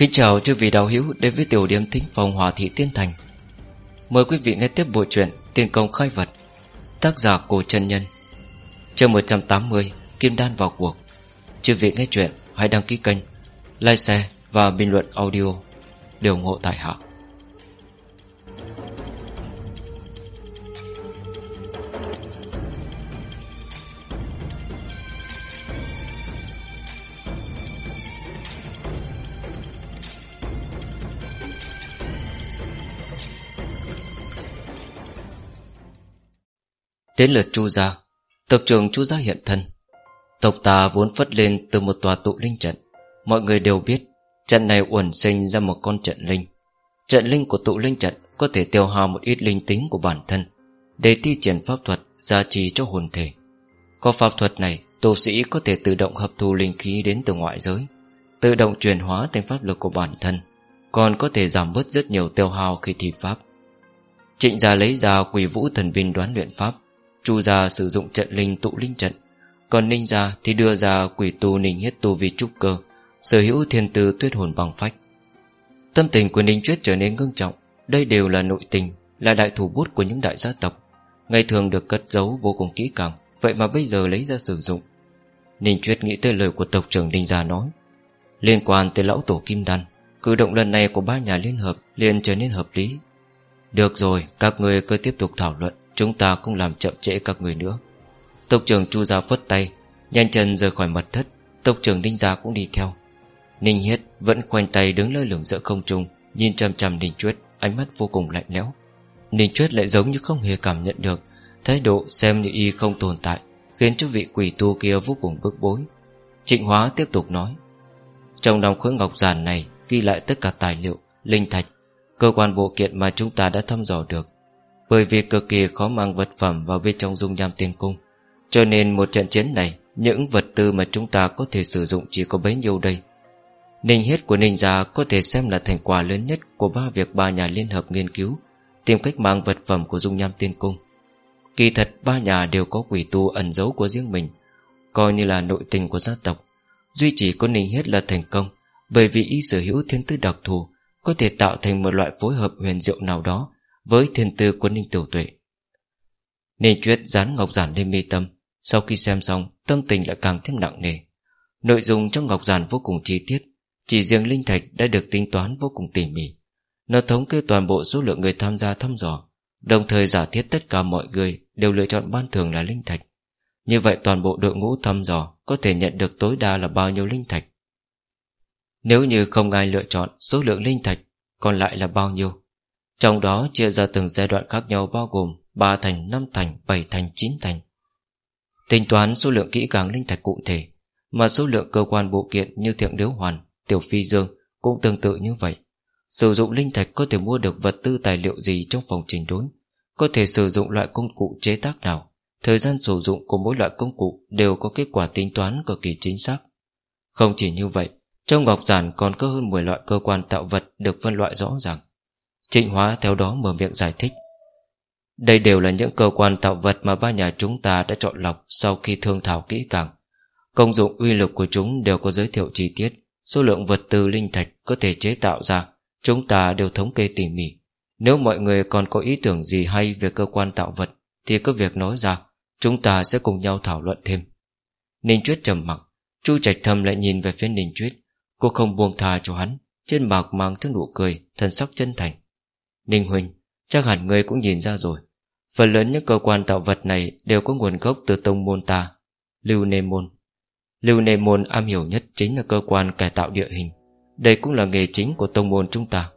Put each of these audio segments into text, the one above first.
Kính chào chư vị đạo hữu đến với tiểu điểm thính phòng Hòa Thị Tiên Thành. Mời quý vị nghe tiếp bộ truyện Tiên công khai vật, Tác giả Cổ Trần Nhân, Chương 180 Kim Đan vào cuộc. Chư vị nghe chuyện, hãy đăng ký kênh, Like share và bình luận audio điều ủng hộ tại hạ. Đến lượt chu gia, Tộc trưởng chu gia hiện thân. Tộc ta vốn phất lên từ một tòa tụ linh trận. Mọi người đều biết, Trận này uẩn sinh ra một con trận linh. Trận linh của tụ linh trận Có thể tiêu hao một ít linh tính của bản thân Để thi triển pháp thuật Gia trì cho hồn thể. Có pháp thuật này, Tu sĩ có thể tự động hấp thu linh khí đến từ ngoại giới, Tự động chuyển hóa thành pháp lực của bản thân, Còn có thể giảm bớt rất nhiều tiêu hao khi thi pháp. Trịnh gia lấy ra quỷ vũ thần binh đoán luyện pháp Chu gia sử dụng trận linh tụ linh trận, Còn ninh gia thì đưa ra quỷ tu ninh hết tu vi trúc cơ, Sở hữu thiên tư tuyết hồn bằng phách. Tâm tình của Ninh Chuyết trở nên ngưng trọng, Đây đều là nội tình, Là đại thủ bút của những đại gia tộc. Ngày thường được cất giấu vô cùng kỹ càng, Vậy mà bây giờ lấy ra sử dụng. Ninh Chuyết nghĩ tới lời của tộc trưởng Ninh Gia nói, Liên quan tới lão tổ Kim Đan, Cử động lần này của ba nhà liên hợp liền trở nên hợp lý. Được rồi, Các người cứ tiếp tục thảo luận. Chúng ta không làm chậm trễ các người nữa. Tộc trưởng Chu Gia phất tay Nhanh chân rời khỏi mật thất. Tộc trưởng Ninh Gia cũng đi theo. Ninh Hiết vẫn khoanh tay đứng lơ lửng giữa không trung Nhìn chăm chăm Ninh Chuyết Ánh mắt vô cùng lạnh lẽo. Ninh Chuyết lại giống như không hề cảm nhận được Thái độ xem như y không tồn tại Khiến cho vị quỷ tu kia vô cùng bức bối. Trịnh Hóa tiếp tục nói Trong lòng khối ngọc giản này Ghi lại tất cả tài liệu, linh thạch Cơ quan bộ kiện mà chúng ta đã thăm dò được bởi vì cực kỳ khó mang vật phẩm Vào bên trong dung nham tiên cung. Cho nên một trận chiến này, Những vật tư mà chúng ta có thể sử dụng Chỉ có bấy nhiêu đây. Ninh hết của Ninh gia có thể xem là thành quả lớn nhất Của ba việc ba nhà liên hợp nghiên cứu, Tìm cách mang vật phẩm của dung nham tiên cung. Kỳ thật, ba nhà đều có quỷ tu ẩn giấu của riêng mình, Coi như là nội tình của gia tộc. Duy chỉ có Ninh Hiết là thành công, Bởi vì y sở hữu thiên tư đặc thù, Có thể tạo thành một loại phối hợp huyền diệu nào đó với thiên tư của Ninh Tiểu Tuệ. Ninh Chuyết dán ngọc giản lên mi tâm, Sau khi xem xong, Tâm tình lại càng thêm nặng nề. Nội dung trong ngọc giản vô cùng chi tiết, chỉ riêng linh thạch đã được tính toán vô cùng tỉ mỉ. Nó thống kê toàn bộ số lượng người tham gia thăm dò, Đồng thời giả thiết tất cả mọi người Đều lựa chọn ban thường là linh thạch. Như vậy toàn bộ đội ngũ thăm dò Có thể nhận được tối đa là bao nhiêu linh thạch? Nếu như không ai lựa chọn Số lượng linh thạch Còn lại là bao nhiêu trong đó chia ra từng giai đoạn khác nhau bao gồm 3 thành, 5 thành, 7 thành, 9 thành. Tính toán số lượng kỹ càng linh thạch cụ thể Mà số lượng cơ quan bộ kiện như thiện điếu hoàn Tiểu Phi Dương cũng tương tự như vậy. Sử dụng linh thạch có thể mua được vật tư tài liệu gì trong phòng trình đốn Có thể sử dụng loại công cụ chế tác nào Thời gian sử dụng của mỗi loại công cụ Đều có kết quả tính toán cực kỳ chính xác. Không chỉ như vậy Trong ngọc giản còn có hơn 10 loại cơ quan tạo vật Được phân loại rõ ràng. Trịnh hóa theo đó mở miệng giải thích. Đây đều là những cơ quan tạo vật Mà ba nhà chúng ta đã chọn lọc Sau khi thương thảo kỹ càng. Công dụng uy lực của chúng đều có giới thiệu chi tiết. Số lượng vật tư linh thạch có thể chế tạo ra, Chúng ta đều thống kê tỉ mỉ. Nếu mọi người còn có ý tưởng gì hay Về cơ quan tạo vật, Thì có việc nói ra, Chúng ta sẽ cùng nhau thảo luận thêm. Ninh Chuyết trầm mặc, Chu Trạch Thâm lại nhìn về phía Ninh Chuyết Cô không buông tha cho hắn, Trên mặt mang thứ nụ cười, Thần sắc chân thành. Ninh Huynh Chắc hẳn người cũng nhìn ra rồi. Phần lớn những cơ quan tạo vật này Đều có nguồn gốc từ tông môn ta, Lưu Nê Môn. Lưu Nê Môn am hiểu nhất chính là cơ quan cải tạo địa hình. Đây cũng là nghề chính của tông môn chúng ta.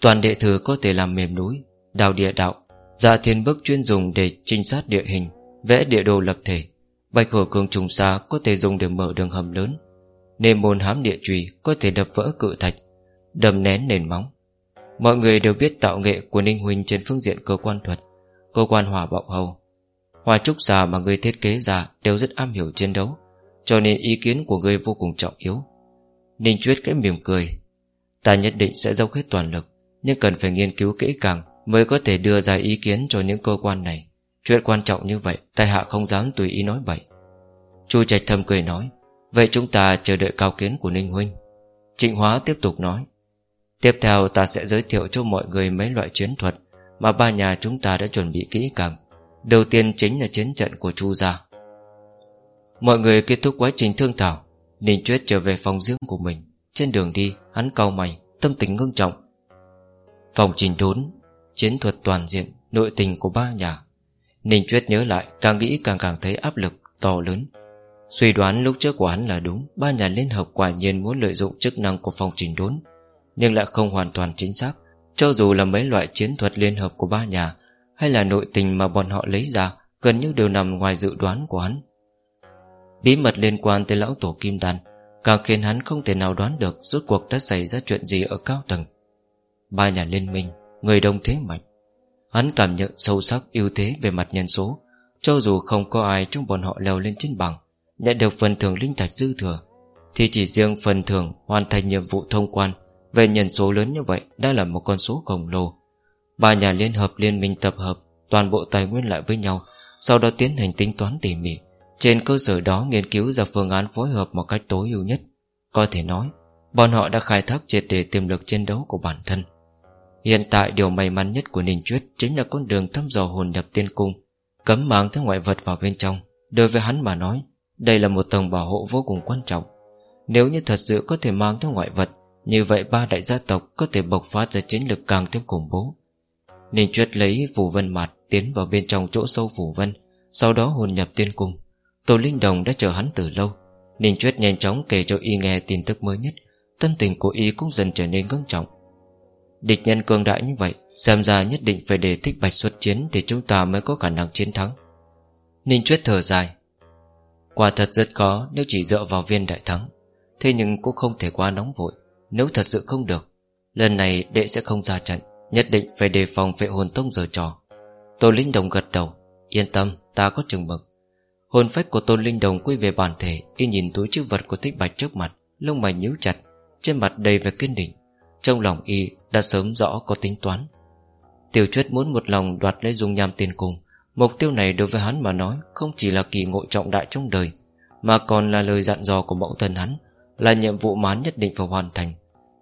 Toàn đệ thừa có thể làm mềm núi, Đào địa đạo Dạ thiên bức chuyên dùng để trinh sát địa hình, Vẽ địa đồ lập thể. Bạch hổ cường trùng xa có thể dùng để mở đường hầm lớn. Nê môn hám địa trùy Có thể đập vỡ cự thạch, Đầm nén nền móng. Mọi người đều biết tạo nghệ của Ninh Huynh Trên phương diện cơ quan thuật, Cơ quan hỏa bạo hầu. Hòa trúc giả mà người thiết kế giả Đều rất am hiểu chiến đấu, cho nên ý kiến của người vô cùng trọng yếu. Ninh Chuyết cái mỉm cười. Ta nhất định sẽ dốc hết toàn lực, Nhưng cần phải nghiên cứu kỹ càng Mới có thể đưa ra ý kiến cho những cơ quan này. Chuyện quan trọng như vậy Tài hạ không dám tùy ý nói bậy. Chu Trạch Thâm cười nói, Vậy chúng ta chờ đợi cao kiến của Ninh Huynh Trịnh Hóa tiếp tục nói Tiếp theo ta sẽ giới thiệu cho mọi người mấy loại chiến thuật Mà ba nhà chúng ta đã chuẩn bị kỹ càng. Đầu tiên chính là chiến trận của Chu Gia. Mọi người kết thúc quá trình thương thảo, Ninh Chuyết trở về phòng riêng của mình. Trên đường đi, hắn cau mày, Tâm tình ngưng trọng. Phòng trình đốn, Chiến thuật toàn diện, Nội tình của ba nhà. Ninh Chuyết nhớ lại, Càng nghĩ càng càng thấy áp lực to lớn. Suy đoán lúc trước của hắn là đúng, Ba nhà liên hợp quả nhiên muốn lợi dụng chức năng của phòng trình đốn. Nhưng lại không hoàn toàn chính xác. Cho dù là mấy loại chiến thuật liên hợp của ba nhà, Hay là nội tình mà bọn họ lấy ra, Gần như đều nằm ngoài dự đoán của hắn. Bí mật liên quan tới lão tổ Kim Đan, Càng khiến hắn không thể nào đoán được Rốt cuộc đã xảy ra chuyện gì ở cao tầng. Ba nhà liên minh, Người đông thế mạnh. Hắn cảm nhận sâu sắc ưu thế về mặt nhân số. Cho dù không có ai trong bọn họ leo lên trên bằng Nhận được phần thưởng linh thạch dư thừa, Thì chỉ riêng phần thưởng hoàn thành nhiệm vụ thông quan về nhân số lớn như vậy Đã là một con số khổng lồ. Ba nhà liên hợp liên minh tập hợp, Toàn bộ tài nguyên lại với nhau, Sau đó tiến hành tính toán tỉ mỉ. Trên cơ sở đó nghiên cứu ra phương án phối hợp Một cách tối ưu nhất. Có thể nói, Bọn họ đã khai thác triệt để tiềm lực chiến đấu của bản thân. Hiện tại điều may mắn nhất của Ninh Chuyết Chính là con đường thăm dò hồn nhập tiên cung, Cấm mang theo ngoại vật vào bên trong. Đối với hắn mà nói, Đây là một tầng bảo hộ vô cùng quan trọng. Nếu như thật sự có thể mang theo ngoại vật như vậy ba đại gia tộc Có thể bộc phát ra chiến lực càng thêm khủng bố. Ninh Chuyết lấy phủ vân mặt Tiến vào bên trong chỗ sâu phủ vân, Sau đó hồn nhập tiên cung. Tổ Linh Đồng đã chờ hắn từ lâu Ninh Chuyết nhanh chóng kể cho y nghe tin tức mới nhất. Tâm tình của y cũng dần trở nên ngưng trọng. Địch nhân cường đại như vậy, Xem ra nhất định phải để thích bạch xuất chiến Thì chúng ta mới có khả năng chiến thắng. Ninh Chuyết thở dài. Quả thật rất khó nếu chỉ dựa vào viên đại thắng, Thế nhưng cũng không thể quá nóng vội. Nếu thật sự không được, Lần này đệ sẽ không ra trận, Nhất định phải đề phòng vệ hồn tông giờ trò. Tôn Linh Đồng gật đầu, Yên tâm, ta có chừng mực. Hồn phách của Tôn Linh Đồng quay về bản thể, Y nhìn túi chữ vật của thích bạch trước mặt, Lông mày nhíu chặt, Trên mặt đầy vẻ kiên định. Trong lòng y đã sớm rõ có tính toán. Tiểu truyết muốn một lòng đoạt lấy dung nham tiền cùng. Mục tiêu này đối với hắn mà nói Không chỉ là kỳ ngộ trọng đại trong đời, Mà còn là lời dặn dò của mẫu thân hắn, Là nhiệm vụ mà hắn nhất định phải hoàn thành.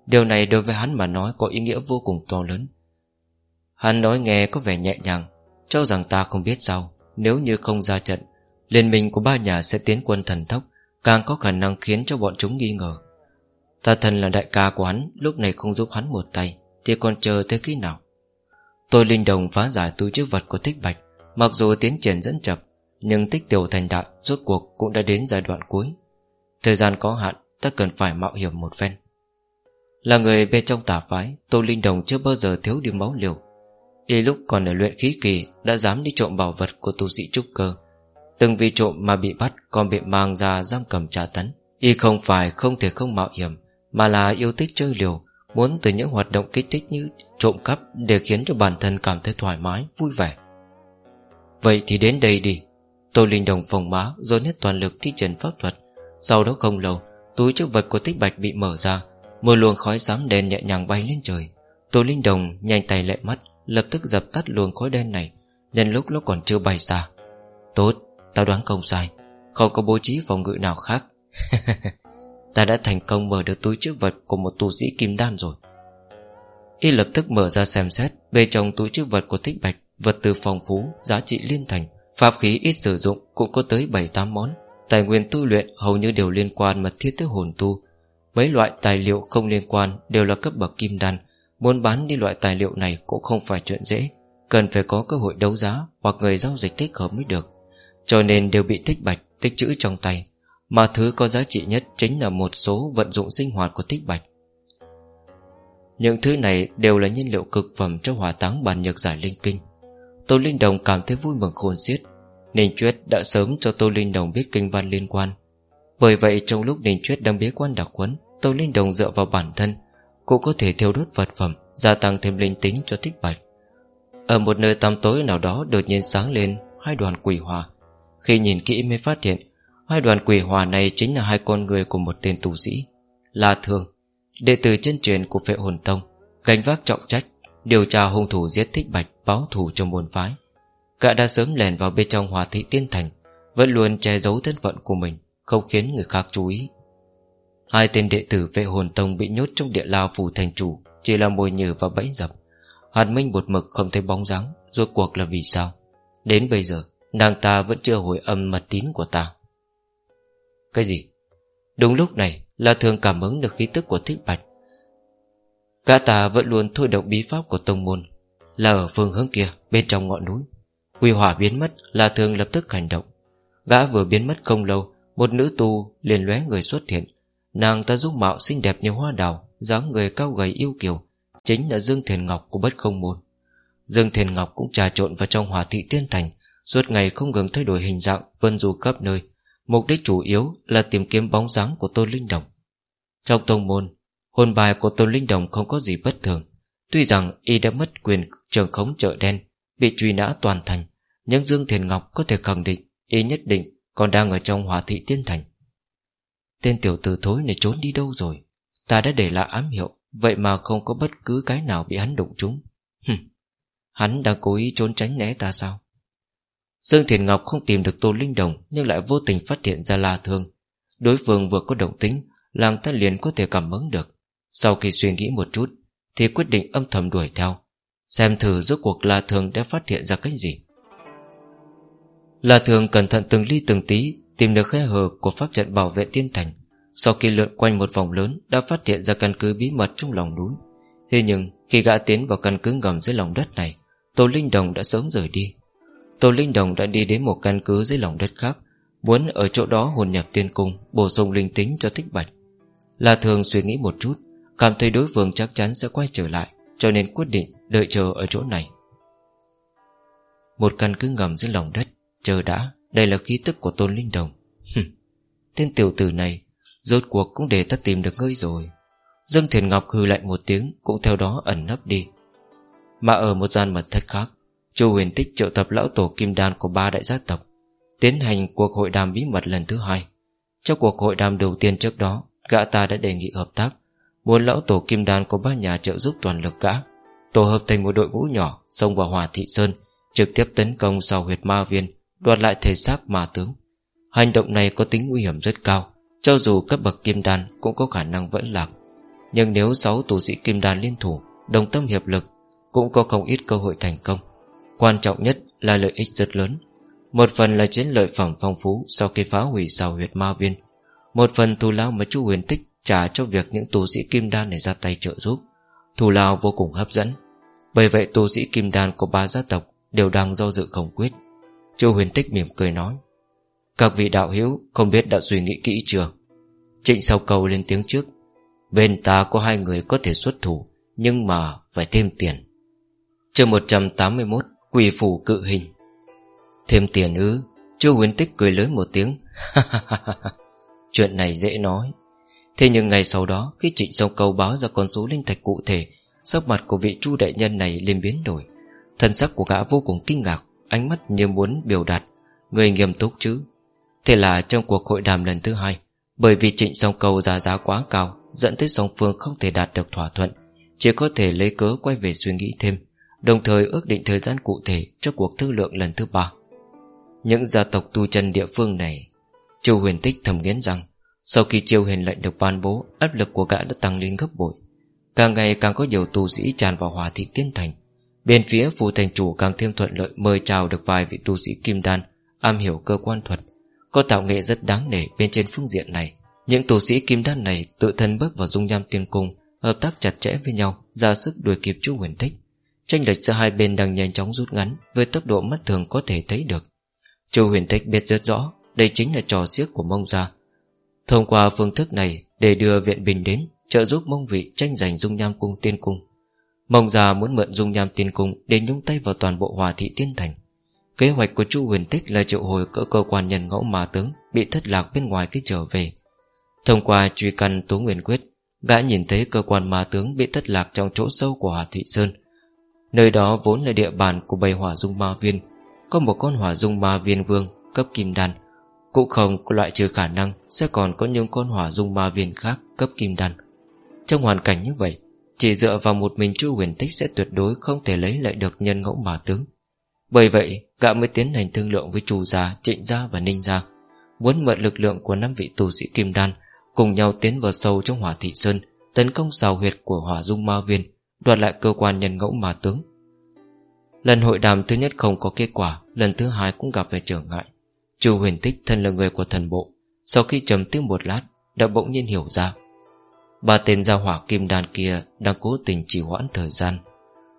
Điều này đối với hắn mà nói Có ý nghĩa vô cùng to lớn. Hắn nói nghe có vẻ nhẹ nhàng, Cho rằng ta không biết sao. Nếu như không ra trận, Liên minh của ba nhà sẽ tiến quân thần tốc, Càng có khả năng khiến cho bọn chúng nghi ngờ. Ta thần là đại ca của hắn, Lúc này không giúp hắn một tay, Thì còn chờ tới khi nào? Tôi linh đồng phá giải túi chứa vật của thích bạch, Mặc dù tiến triển dẫn chậm, Nhưng tích tiểu thành đại Rốt cuộc cũng đã đến giai đoạn cuối. Thời gian có hạn, Ta cần phải mạo hiểm một phen. Là người bên trong tả phái Tô Linh Đồng chưa bao giờ thiếu đi máu liều. Y lúc còn ở luyện khí kỳ Đã dám đi trộm bảo vật của tu sĩ trúc cơ. Từng vì trộm mà bị bắt Còn bị mang ra giam cầm trả tấn. Y không phải không thể không mạo hiểm Mà là yêu thích chơi liều Muốn từ những hoạt động kích thích như trộm cắp Để khiến cho bản thân cảm thấy thoải mái, vui vẻ. Vậy thì đến đây đi. Tô Linh Đồng phòng má Rồi hết toàn lực thi triển pháp thuật. Sau đó không lâu Túi chức vật của tích bạch bị mở ra một luồng khói xám đen nhẹ nhàng bay lên trời. Tô Linh Đồng nhanh tay lệ mắt Lập tức dập tắt luồng khói đen này. Nhân lúc nó còn chưa bay xa. Tốt, tao đoán không sai. Không có bố trí phòng ngự nào khác. Ta đã thành công mở được túi chứa vật Của một tu sĩ kim đan rồi. Y lập tức mở ra xem xét Bên trong túi chứa vật của thích bạch Vật tư phong phú, giá trị liên thành Pháp khí ít sử dụng cũng có tới 7-8 món. Tài nguyên tu luyện hầu như đều liên quan Mật thiết tới hồn tu Mấy loại tài liệu không liên quan Đều là cấp bậc kim đan. Muốn bán đi loại tài liệu này cũng không phải chuyện dễ. Cần phải có cơ hội đấu giá Hoặc người giao dịch thích hợp mới được. Cho nên đều bị thích bạch tích trữ trong tay. Mà thứ có giá trị nhất Chính là một số vận dụng sinh hoạt của thích bạch. Những thứ này đều là nhiên liệu cực phẩm Cho hỏa táng bản nhược giải linh kinh. Tô Linh Đồng cảm thấy vui mừng khôn xiết. Ninh Chuyết đã sớm cho Tô Linh Đồng biết kinh văn liên quan. Bởi vậy trong lúc Ninh Chuyết đang bế quan đặc quấn tôi Linh Đồng dựa vào bản thân Cũng có thể thiêu đốt vật phẩm, Gia tăng thêm linh tính cho thích bạch. Ở một nơi tăm tối nào đó đột nhiên sáng lên Hai đoàn quỷ hòa Khi nhìn kỹ mới phát hiện, Hai đoàn quỷ hòa này chính là hai con người của một tên tù sĩ, La Thương, Đệ tử chân truyền của phệ hồn tông, Gánh vác trọng trách, Điều tra hung thủ giết thích bạch, Báo thù cho môn phái. Cả đã sớm lèn vào bên trong hòa thị tiên thành, Vẫn luôn che giấu thân phận của mình, Không khiến người khác chú ý. Hai tên đệ tử vệ hồn tông bị nhốt trong địa lao phủ thành chủ, Chỉ là mồi nhử và bẫy dập. Hàn Minh một mực không thấy bóng dáng, Rốt cuộc là vì sao? Đến bây giờ, nàng ta vẫn chưa hồi âm mật tín của ta. Cái gì? Đúng lúc này là thường cảm ứng được khí tức của thích bạch. Cả ta vẫn luôn thôi động bí pháp của tông môn, Là ở phương hướng kia, Bên trong ngọn núi. Quy hỏa biến mất là thường lập tức hành động. Gã vừa biến mất không lâu, Một nữ tu liền lóe người xuất hiện. Nàng ta dung mạo xinh đẹp như hoa đào, dáng người cao gầy yêu kiều, Chính là Dương Thiền Ngọc của bất không môn. Dương Thiền Ngọc cũng trà trộn vào trong hỏa thị tiên thành, Suốt ngày không ngừng thay đổi hình dạng, Vân du khắp nơi. Mục đích chủ yếu là tìm kiếm bóng dáng của Tôn Linh Đồng. Trong tông môn Hồn bài của Tôn Linh Đồng không có gì bất thường. Tuy rằng y đã mất quyền trường khống chợ đen, Bị truy nã toàn thành, Nhưng Dương Thiền Ngọc có thể khẳng định Y nhất định còn đang ở trong hỏa thị tiên thành. Tên tiểu tử thối này trốn đi đâu rồi? Ta đã để lại ám hiệu, Vậy mà không có bất cứ cái nào bị hắn đụng trúng. Hừm, Hắn đang cố ý trốn tránh né ta sao? Dương Thiền Ngọc không tìm được Tô Linh Đồng, Nhưng lại vô tình phát hiện ra La Thương. Đối phương vừa có động tính, Làng ta liền có thể cảm ứng được. Sau khi suy nghĩ một chút, Thì quyết định âm thầm đuổi theo. Xem thử rốt cuộc La Thương đã phát hiện ra cái gì. La Thương cẩn thận từng ly từng tí Tìm được khe hở của pháp trận bảo vệ tiên thành. Sau khi lượn quanh một vòng lớn, Đã phát hiện ra căn cứ bí mật trong lòng núi Thế nhưng, khi gã tiến vào căn cứ ngầm dưới lòng đất này, Tô Linh Đồng đã sớm rời đi. Tô Linh Đồng đã đi đến một căn cứ dưới lòng đất khác, Muốn ở chỗ đó hồn nhập tiên cung, Bổ sung linh tính cho thích bạch. Là Thường suy nghĩ một chút, Cảm thấy đối phương chắc chắn sẽ quay trở lại, Cho nên quyết định đợi chờ ở chỗ này. Một căn cứ ngầm dưới lòng đất, Chờ đã. Đây là khí tức của Tôn Linh Đồng. Tên tiểu tử này Rốt cuộc cũng để ta tìm được ngươi rồi. Dương Thiền Ngọc hư lạnh một tiếng, Cũng theo đó ẩn nấp đi. Mà ở một gian mật thất khác, Chu huyền tích triệu tập lão tổ kim đan của ba đại gia tộc, Tiến hành cuộc hội đàm bí mật lần thứ hai. Trong cuộc hội đàm đầu tiên trước đó, Gã ta đã đề nghị hợp tác, Muốn lão tổ kim đan của ba nhà trợ giúp toàn lực gã, Tổ hợp thành một đội ngũ nhỏ Xông vào hòa thị sơn, Trực tiếp tấn công sau huyệt ma viên. Đoạt lại thể xác mà tướng. Hành động này có tính nguy hiểm rất cao, Cho dù cấp bậc kim đan cũng có khả năng vẫn lạc. Nhưng nếu sáu tù sĩ kim đan liên thủ, Đồng tâm hiệp lực, Cũng có không ít cơ hội thành công. Quan trọng nhất là lợi ích rất lớn. Một phần là chiến lợi phẩm phong phú Sau khi phá hủy sào huyệt ma viên. Một phần thù lao mà chú huyền tích Trả cho việc những tù sĩ kim đan này ra tay trợ giúp. Thù lao vô cùng hấp dẫn. Bởi vậy tù sĩ kim đan của ba gia tộc Đều đang do dự không quyết. Chu huyền tích mỉm cười nói. Các vị đạo hữu không biết đã suy nghĩ kỹ chưa? Trịnh sau cầu lên tiếng trước. Bên ta có hai người có thể xuất thủ, Nhưng mà phải thêm tiền. Chương 181 Quỷ phủ cự hình. Thêm tiền ư? Chu huyền tích cười lớn một tiếng. Chuyện này dễ nói. Thế nhưng ngày sau đó, Khi trịnh sông cầu báo ra con số linh thạch cụ thể, Sắc mặt của vị chu đại nhân này liền biến đổi. Thân sắc của gã vô cùng kinh ngạc. Ánh mắt như muốn biểu đạt, Người nghiêm túc chứ. Thế là trong cuộc hội đàm lần thứ hai, Bởi vì trịnh song cầu giá giá quá cao, Dẫn tới song phương không thể đạt được thỏa thuận, Chỉ có thể lấy cớ quay về suy nghĩ thêm, Đồng thời ước định thời gian cụ thể Cho cuộc thương lượng lần thứ ba. Những gia tộc tu chân địa phương này Châu huyền tích thầm nghiến rằng, Sau khi chiêu huyền lệnh được ban bố, Áp lực của gã đã tăng lên gấp bội. Càng ngày càng có nhiều tu sĩ tràn vào hòa thị tiên thành Bên phía phù thành chủ càng thêm thuận lợi Mời chào được vài vị tu sĩ kim đan, Am hiểu cơ quan thuật. Có tạo nghệ rất đáng nể bên trên phương diện này. Những tu sĩ kim đan này Tự thân bước vào dung nham tiên cung, Hợp tác chặt chẽ với nhau, Ra sức đuổi kịp chú huyền tích. Tranh lệch giữa hai bên đang nhanh chóng rút ngắn, Với tốc độ mắt thường có thể thấy được. Chu huyền tích biết rất rõ, Đây chính là trò xiếc của mông gia. Thông qua phương thức này, Để đưa viện bình đến, Trợ giúp mông vị tranh giành dung nham cung tiên cung. Mông già muốn mượn dung nham tiên cung Để nhúng tay vào toàn bộ hòa thị tiên thành. Kế hoạch của chu huyền tích là triệu hồi cỡ cơ quan nhân ngẫu mà tướng Bị thất lạc bên ngoài khi trở về. Thông qua truy căn tú Nguyên Quyết, Gã nhìn thấy cơ quan ma tướng bị thất lạc trong chỗ sâu của Hòa Thị Sơn. Nơi đó vốn là địa bàn của bầy hỏa dung ma viên, Có một con hỏa dung ma viên vương cấp kim đan. Cũng không có loại trừ khả năng Sẽ còn có những con hỏa dung ma viên khác cấp kim đan. Trong hoàn cảnh như vậy chỉ dựa vào một mình chu huyền tích Sẽ tuyệt đối không thể lấy lại được nhân ngẫu mà tướng. Bởi vậy Gã mới tiến hành thương lượng với chủ gia, trịnh gia và ninh gia. Muốn mượn lực lượng của năm vị tù sĩ kim đan Cùng nhau tiến vào sâu trong hỏa thị sơn Tấn công xào huyệt của hỏa dung ma viên Đoạt lại cơ quan nhân ngẫu mà tướng. Lần hội đàm thứ nhất không có kết quả Lần thứ hai cũng gặp về trở ngại. Chu huyền tích thân là người của thần bộ Sau khi trầm tiếng một lát Đã bỗng nhiên hiểu ra. Ba tên gia hỏa kim đan kia Đang cố tình trì hoãn thời gian.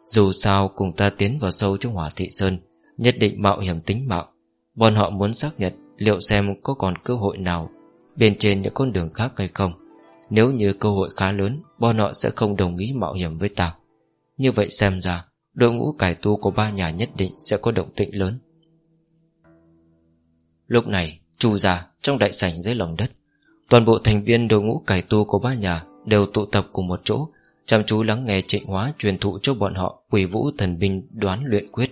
Dù sao cùng ta tiến vào sâu trong hỏa thị sơn, Nhất định mạo hiểm tính mạng. Bọn họ muốn xác nhận Liệu xem có còn cơ hội nào Bên trên những con đường khác hay không. Nếu như cơ hội khá lớn, Bọn họ sẽ không đồng ý mạo hiểm với ta. Như vậy xem ra, Đội ngũ cải tu của ba nhà nhất định Sẽ có động tĩnh lớn. Lúc này, Chu già trong đại sảnh dưới lòng đất, Toàn bộ thành viên đội ngũ cải tu của ba nhà Đều tụ tập cùng một chỗ, Chăm chú lắng nghe trịnh hóa truyền thụ cho bọn họ Quỷ vũ thần binh đoán luyện quyết.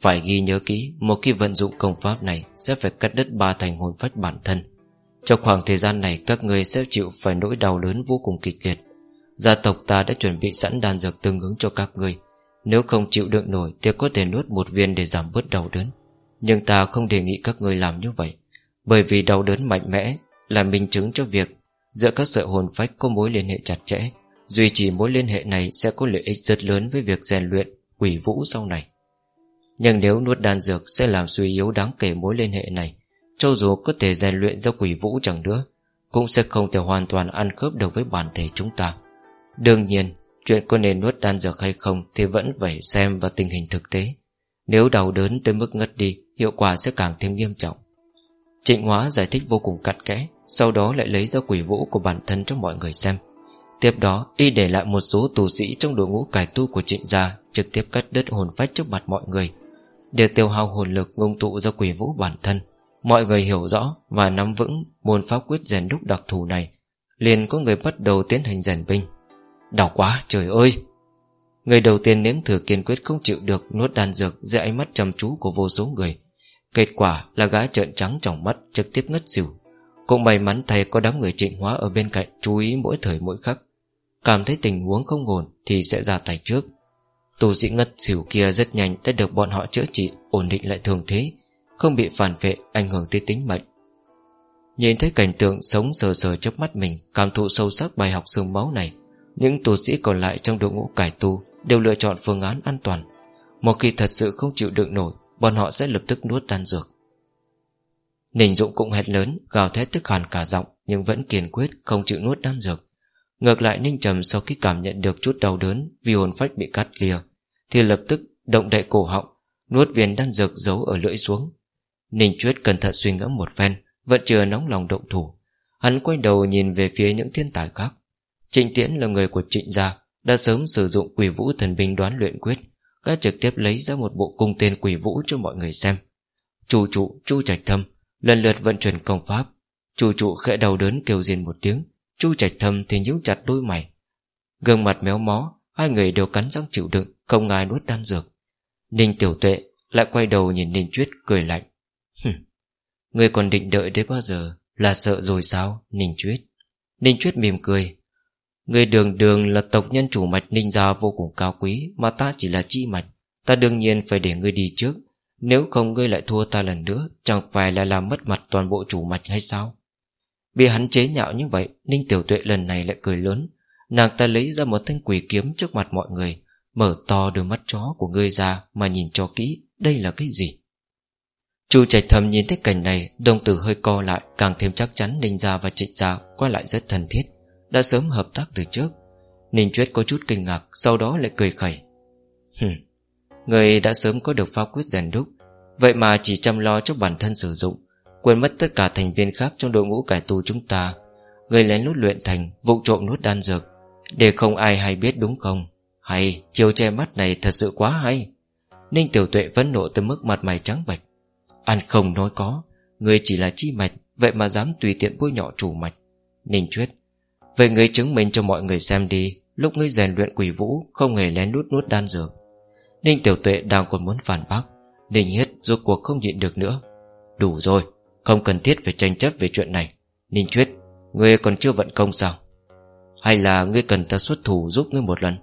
Phải ghi nhớ kỹ, Một khi vận dụng công pháp này Sẽ phải cắt đứt ba thành hồn phách bản thân. Trong khoảng thời gian này, Các người sẽ chịu phải nỗi đau lớn vô cùng kịch liệt. Gia tộc ta đã chuẩn bị sẵn đan dược tương ứng cho các người Nếu không chịu đựng nổi Thì có thể nuốt một viên để giảm bớt đau đớn. Nhưng ta không đề nghị các người làm như vậy, Bởi vì đau đớn mạnh mẽ Là minh chứng cho việc Giữa các sợi hồn phách có mối liên hệ chặt chẽ, Duy trì mối liên hệ này Sẽ có lợi ích rất lớn với việc rèn luyện, Quỷ vũ sau này. Nhưng nếu nuốt đan dược sẽ làm suy yếu đáng kể mối liên hệ này, Cho dù có thể rèn luyện ra quỷ vũ chẳng nữa, Cũng sẽ không thể hoàn toàn ăn khớp được với bản thể chúng ta. Đương nhiên, Chuyện có nên nuốt đan dược hay không Thì vẫn phải xem vào tình hình thực tế. Nếu đau đớn tới mức ngất đi, Hiệu quả sẽ càng thêm nghiêm trọng. Trịnh Hóa giải thích vô cùng cặn kẽ. Sau đó lại lấy ra quỷ vũ của bản thân cho mọi người xem. Tiếp đó, y để lại một số tù sĩ Trong đội ngũ cải tu của trịnh gia Trực tiếp cắt đứt hồn phách trước mặt mọi người. Để tiêu hao hồn lực ngông tụ ra quỷ vũ bản thân, Mọi người hiểu rõ Và nắm vững môn pháp quyết rèn đúc đặc thù này, Liền có người bắt đầu tiến hành rèn binh. Đau quá, trời ơi! Người đầu tiên nếm thử kiên quyết không chịu được Nuốt đan dược dưới ánh mắt trầm chú của vô số người. Kết quả là gái trợn trắng trong mắt, Trực tiếp ngất xỉu. Cũng may mắn thầy có đám người trịnh hóa ở bên cạnh Chú ý mỗi thời mỗi khắc. Cảm thấy tình huống không ổn Thì sẽ ra tay trước. Tù sĩ ngất xỉu kia rất nhanh Đã được bọn họ chữa trị, ổn định lại thường thế, Không bị phản vệ, ảnh hưởng tới tính mệnh. Nhìn thấy cảnh tượng sống sờ sờ trước mắt mình, Cảm thụ sâu sắc bài học xương máu này, những tù sĩ còn lại trong đội ngũ cải tu Đều lựa chọn phương án an toàn. Một khi thật sự không chịu đựng nổi, Bọn họ sẽ lập tức nuốt đan dược. Ninh Dũng cũng hét lớn, Gào thét tức hàn cả giọng, Nhưng vẫn kiên quyết, không chịu nuốt đan dược. Ngược lại, Ninh Trầm sau khi cảm nhận được chút đau đớn, Vì hồn phách bị cắt lìa, Thì lập tức động đậy cổ họng, Nuốt viên đan dược giấu ở lưỡi xuống. Ninh Chuyết cẩn thận suy ngẫm một phen, Vẫn chưa nóng lòng động thủ. Hắn quay đầu nhìn về phía những thiên tài khác. Trịnh Tiễn là người của trịnh gia, Đã sớm sử dụng quỷ vũ thần binh đoán luyện quyết Các trực tiếp lấy ra một bộ cung tên quỷ vũ cho mọi người xem. Chu trụ, chu trạch thâm Lần lượt vận chuyển công pháp. Chủ trụ khẽ đầu đớn kêu riêng một tiếng. Chu trạch thâm thì nhíu chặt đôi mày. Gương mặt méo mó, Hai người đều cắn răng chịu đựng, Không ai nuốt đan dược. Ninh tiểu tuệ lại quay đầu nhìn Ninh Chuyết cười lạnh. Người còn định đợi đến bao giờ? Là sợ rồi sao, Ninh Chuyết Ninh Chuyết mỉm cười. Người đường đường là tộc nhân chủ mạch ninh gia vô cùng cao quý, Mà ta chỉ là chi mạch. Ta đương nhiên phải để ngươi đi trước. Nếu không ngươi lại thua ta lần nữa, Chẳng phải là làm mất mặt toàn bộ chủ mạch hay sao? Bị hắn chế nhạo như vậy, Ninh tiểu tuệ lần này lại cười lớn. Nàng ta lấy ra một thanh quỷ kiếm trước mặt mọi người, Mở to đôi mắt chó của ngươi ra Mà nhìn cho kỹ, Đây là cái gì? Chu trạch thầm nhìn thấy cảnh này, Đồng tử hơi co lại, Càng thêm chắc chắn Ninh gia và trịnh gia Qua lại rất thân thiết, đã sớm hợp tác từ trước. Ninh Chuyết có chút kinh ngạc, Sau đó lại cười khẩy. Hừm, Người đã sớm có được pháp quyết rèn đúc Vậy mà chỉ chăm lo cho bản thân sử dụng, Quên mất tất cả thành viên khác Trong đội ngũ cải tu chúng ta Người lén lút luyện thành vụ trộm nút đan dược. Để không ai hay biết đúng không? Hay chiều che mắt này thật sự quá hay. Ninh tiểu tuệ vẫn nộ tới mức mặt mày trắng bạch Ăn không nói có, Người chỉ là chi mạch, Vậy mà dám tùy tiện bôi nhọ chủ mạch. Ninh Chuyết, Vậy ngươi chứng minh cho mọi người xem đi, Lúc ngươi rèn luyện quỷ vũ, Không hề lén nút nuốt đan dược. Ninh Tiểu Tuệ đang còn muốn phản bác. Ninh Hiết rốt cuộc không nhịn được nữa. Đủ rồi, Không cần thiết phải tranh chấp về chuyện này. Ninh Chuyết Ngươi còn chưa vận công sao? Hay là ngươi cần ta xuất thủ giúp ngươi một lần?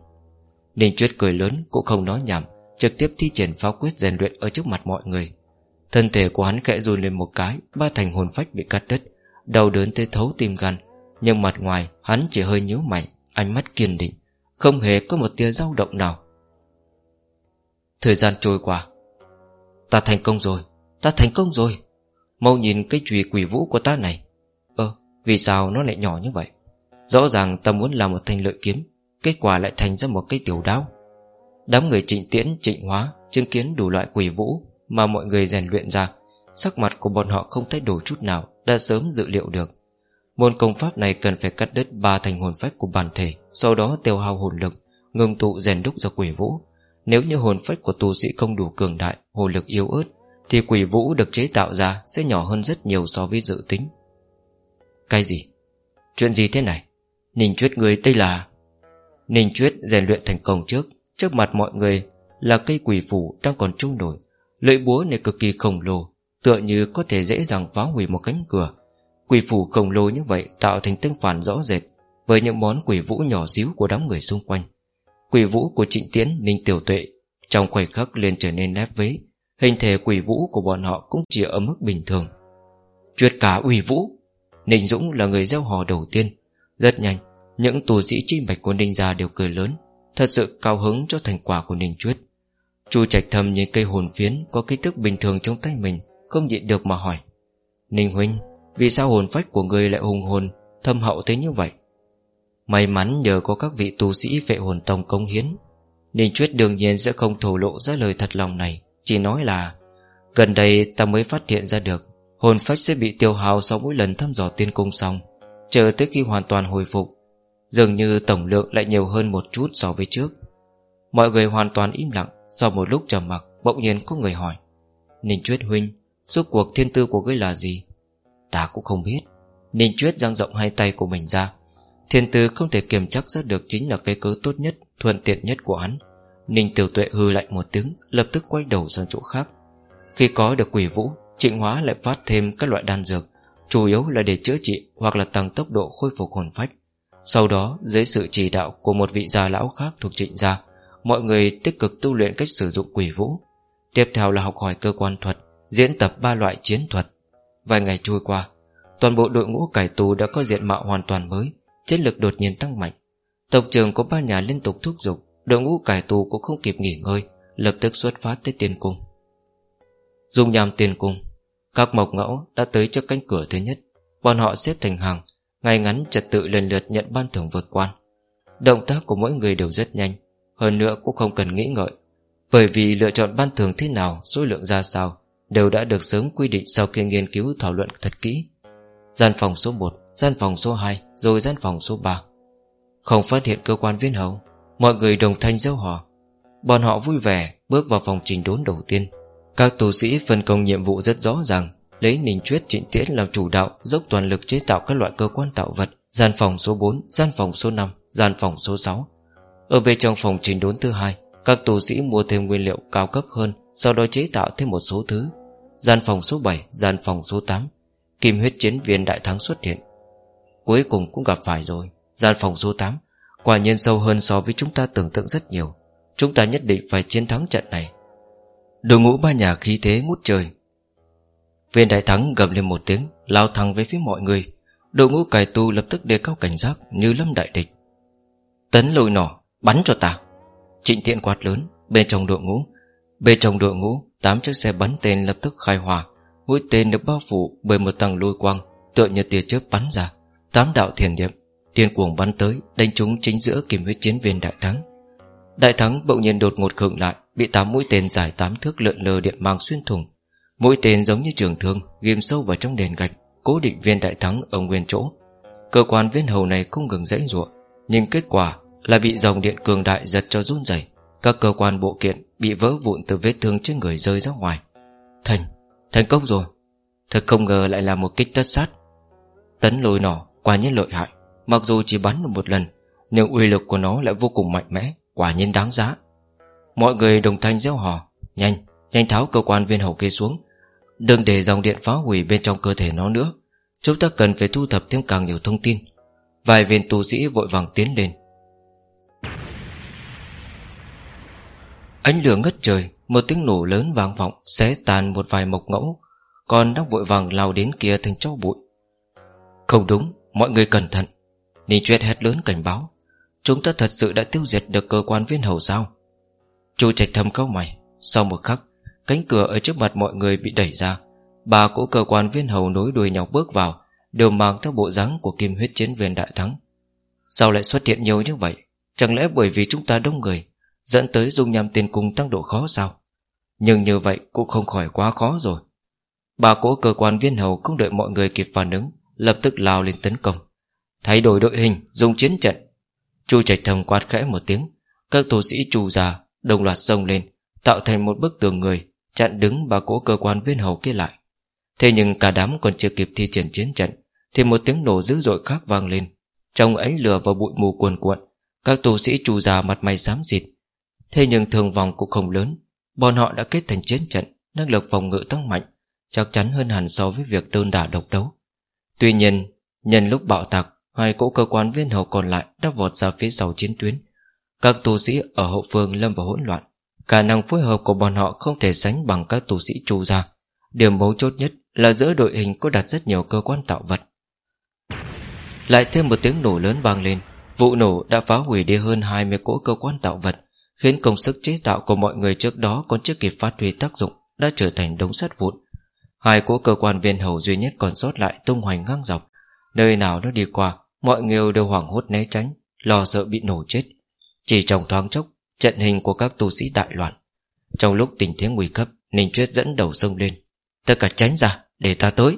Ninh Chuyết cười lớn, cũng không nói nhảm, Trực tiếp thi triển pháo quyết rèn luyện Ở trước mặt mọi người. Thân thể của hắn khẽ run lên một cái, Ba thành hồn phách bị cắt đứt, Đau đớn tới thấu tim gan. Nhưng mặt ngoài, hắn chỉ hơi nhíu mày, Ánh mắt kiên định, Không hề có một tia dao động nào. Thời gian trôi qua Ta thành công rồi, Ta thành công rồi. Mau nhìn cái chùy quỷ vũ của ta này. Ơ, vì sao nó lại nhỏ như vậy? Rõ ràng ta muốn làm một thanh lợi kiếm, Kết quả lại thành ra một cái tiểu đao. Đám người trịnh tiễn, trịnh hóa, Chứng kiến đủ loại quỷ vũ Mà mọi người rèn luyện ra, Sắc mặt của bọn họ không thay đổi chút nào, Đã sớm dự liệu được. Môn công pháp này cần phải cắt đứt ba thành hồn phách của bản thể, Sau đó tiêu hao hồn lực Ngừng tụ rèn đúc ra quỷ vũ. Nếu như hồn phách của tu sĩ không đủ cường đại Hồn lực yếu ớt, Thì quỷ vũ được chế tạo ra Sẽ nhỏ hơn rất nhiều so với dự tính. Cái gì? Chuyện gì thế này? Ninh Chuyết người đây là? Ninh Chuyết rèn luyện thành công trước Trước mặt mọi người là cây quỷ phủ đang còn trôi nổi. Lưỡi búa này cực kỳ khổng lồ, Tựa như có thể dễ dàng phá hủy một cánh cửa. Quỷ phủ khổng lồ như vậy Tạo thành tương phản rõ rệt Với những món quỷ vũ nhỏ xíu của đám người xung quanh. Quỷ vũ của trịnh tiến, Ninh tiểu tuệ, Trong khoảnh khắc liền trở nên nép vế, Hình thể quỷ vũ của bọn họ cũng chỉ ở mức bình thường. Chuyệt cả ủy vũ, Ninh Dũng là người gieo hò đầu tiên. Rất nhanh, Những tù sĩ chi mạch của Ninh gia đều cười lớn, Thật sự cao hứng cho thành quả của Ninh Chuyết. Chu trạch thâm nhìn cây hồn phiến Có kích thước bình thường trong tay mình, Không nhịn được mà hỏi, Ninh Huynh, Vì sao hồn phách của người lại hùng hồn, Thâm hậu thế như vậy? May mắn nhờ có các vị tu sĩ vệ hồn tông công hiến, Ninh Chuyết đương nhiên sẽ không thổ lộ ra lời thật lòng này, Chỉ nói là, Gần đây ta mới phát hiện ra được, Hồn phách sẽ bị tiêu hao sau mỗi lần thăm dò tiên cung xong, Chờ tới khi hoàn toàn hồi phục, Dường như tổng lượng lại nhiều hơn một chút so với trước. Mọi người hoàn toàn im lặng Sau một lúc trầm mặc, Bỗng nhiên có người hỏi, Ninh Chuyết Huynh Suốt cuộc thiên tư của ngươi là gì? Ta cũng không biết. Ninh Chuyết giang rộng hai tay của mình ra Thiên tư không thể kiểm chắc ra được Chính là cái cớ tốt nhất, thuận tiện nhất của hắn. Ninh Tiểu Tuệ hư lạnh một tiếng Lập tức quay đầu sang chỗ khác. Khi có được quỷ vũ Trịnh hóa lại phát thêm các loại đan dược Chủ yếu là để chữa trị Hoặc là tăng tốc độ khôi phục hồn phách. Sau đó dưới sự chỉ đạo của một vị già lão khác thuộc trịnh gia Mọi người tích cực tu luyện cách sử dụng quỷ vũ. Tiếp theo là học hỏi cơ quan thuật Diễn tập ba loại chiến thuật. Vài ngày trôi qua Toàn bộ đội ngũ cải tù đã có diện mạo hoàn toàn mới. Chiến lực đột nhiên tăng mạnh. Tộc trường có ba nhà liên tục thúc giục, Đội ngũ cải tù cũng không kịp nghỉ ngơi, Lập tức xuất phát tới tiền cung. Dùng nhằm tiền cung, Các mộc ngẫu đã tới trước cánh cửa thứ nhất. Bọn họ xếp thành hàng, ngay ngắn trật tự lần lượt nhận ban thưởng vượt quan Động tác của mỗi người đều rất nhanh, Hơn nữa cũng không cần nghĩ ngợi. Bởi vì lựa chọn ban thưởng thế nào, Số lượng ra sao, Đều đã được sớm quy định sau khi nghiên cứu thảo luận thật kỹ. Gian phòng số 1 Gian phòng số 2 Rồi gian phòng số 3 Không phát hiện cơ quan viên hầu Mọi người đồng thanh gieo hò. Bọn họ vui vẻ bước vào phòng trình đốn đầu tiên. Các tù sĩ phân công nhiệm vụ rất rõ ràng Lấy Ninh Chuyết Trịnh Tiễn làm chủ đạo Dốc toàn lực chế tạo các loại cơ quan tạo vật. Gian phòng số 4, gian phòng số 5 Gian phòng số 6 Ở bên trong phòng trình đốn thứ hai Các tù sĩ mua thêm nguyên liệu cao cấp hơn Sau đó chế tạo thêm một số thứ. Gian phòng số 7, gian phòng số 8 Kim huyết chiến viên đại thắng xuất hiện. Cuối cùng cũng gặp phải rồi. Gian phòng số 8 Quả nhiên sâu hơn so với chúng ta tưởng tượng rất nhiều. Chúng ta nhất định phải chiến thắng trận này. Đội ngũ ba nhà khí thế ngút trời. Viên đại thắng gầm lên một tiếng, Lao thẳng về phía mọi người. Đội ngũ cải tu lập tức đề cao cảnh giác Như lâm đại địch. Tấn lùi nỏ, bắn cho ta. Trịnh tiện quát lớn, bên trong đội ngũ. Bên trong đội ngũ, Tám chiếc xe bắn tên lập tức khai hỏa. Mũi tên được bao phủ bởi một tầng lôi quang, Tựa như tia chớp bắn ra. Tám đạo thiền niệm Điên cuồng bắn tới đánh trúng chính giữa kim huyết chiến viên đại thắng. Đại thắng bỗng nhiên đột ngột khựng lại Bị tám mũi tên dài tám thước lượn lờ điện mang xuyên thủng. Mũi tên giống như trường thương Ghim sâu vào trong đền gạch Cố định viên đại thắng ở nguyên chỗ. Cơ quan viên hầu này không ngừng dãy ruộng Nhưng kết quả là bị dòng điện cường đại giật cho run rẩy. Các cơ quan bộ kiện bị vỡ vụn từ vết thương trên người rơi ra ngoài. Thành, thành công rồi. Thật không ngờ lại là một kích tất sát. Tấn lôi nỏ quả nhiên lợi hại Mặc dù chỉ bắn được một lần Nhưng uy lực của nó lại vô cùng mạnh mẽ Quả nhiên đáng giá. Mọi người đồng thanh gieo hò Nhanh, nhanh tháo cơ quan viên hầu kia xuống Đừng để dòng điện phá hủy bên trong cơ thể nó nữa. Chúng ta cần phải thu thập thêm càng nhiều thông tin. Vài viên tu sĩ vội vàng tiến lên. Ánh lửa ngất trời Một tiếng nổ lớn vang vọng Xé tàn một vài mộc ngẫu Còn đang vội vàng lao đến kia thành cho bụi. Không đúng Mọi người cẩn thận. Ninh Chuyết hét lớn cảnh báo. Chúng ta thật sự đã tiêu diệt được cơ quan viên hầu sao? Chu trạch thầm câu mày. Sau một khắc, Cánh cửa ở trước mặt mọi người bị đẩy ra. Ba cỗ cơ quan viên hầu nối đuôi nhau bước vào, Đều mang theo bộ dáng của kim huyết chiến viên đại thắng. Sao lại xuất hiện nhiều như vậy? Chẳng lẽ bởi vì chúng ta đông người, Dẫn tới dung nhằm tiền cung tăng độ khó sao? Nhưng như vậy cũng không khỏi quá khó rồi. Ba cỗ cơ quan viên hầu không đợi mọi người kịp phản ứng Lập tức lao lên tấn công. Thay đổi đội hình, dùng chiến trận. Chu trạch thầm quát khẽ một tiếng. Các tu sĩ trù già đồng loạt xông lên, Tạo thành một bức tường người, Chặn đứng ba cỗ cơ quan viên hầu kia lại. Thế nhưng cả đám còn chưa kịp thi triển chiến trận, Thì một tiếng nổ dữ dội khác vang lên. Trong ánh lửa và bụi mù cuồn cuộn, Các tu sĩ trù già mặt mày xám xịt. Thế nhưng thường vòng cũng không lớn, Bọn họ đã kết thành chiến trận, Năng lực phòng ngự tăng mạnh, Chắc chắn hơn hẳn so với việc đơn đả độc đấu. Tuy nhiên, Nhân lúc bạo tạc, Hai cỗ cơ quan viên hầu còn lại đã vọt ra phía sau chiến tuyến. Các tu sĩ ở hậu phương lâm vào hỗn loạn. Khả năng phối hợp của bọn họ không thể sánh bằng các tu sĩ tru ra Điểm mấu chốt nhất là giữa đội hình có đặt rất nhiều cơ quan tạo vật. Lại thêm một tiếng nổ lớn vang lên. Vụ nổ đã phá hủy đi hơn 20 cỗ cơ quan tạo vật, Khiến công sức chế tạo của mọi người trước đó còn chưa kịp phát huy tác dụng Đã trở thành đống sắt vụn. Hai cỗ cơ quan viên hầu duy nhất còn sót lại tung hoành ngang dọc. Nơi nào nó đi qua, Mọi người đều hoảng hốt né tránh, Lo sợ bị nổ chết. Chỉ trong thoáng chốc, Trận hình của các tu sĩ đại loạn. Trong lúc tình thế nguy cấp, Ninh Chuyết dẫn đầu sông lên. Tất cả tránh ra, để ta tới.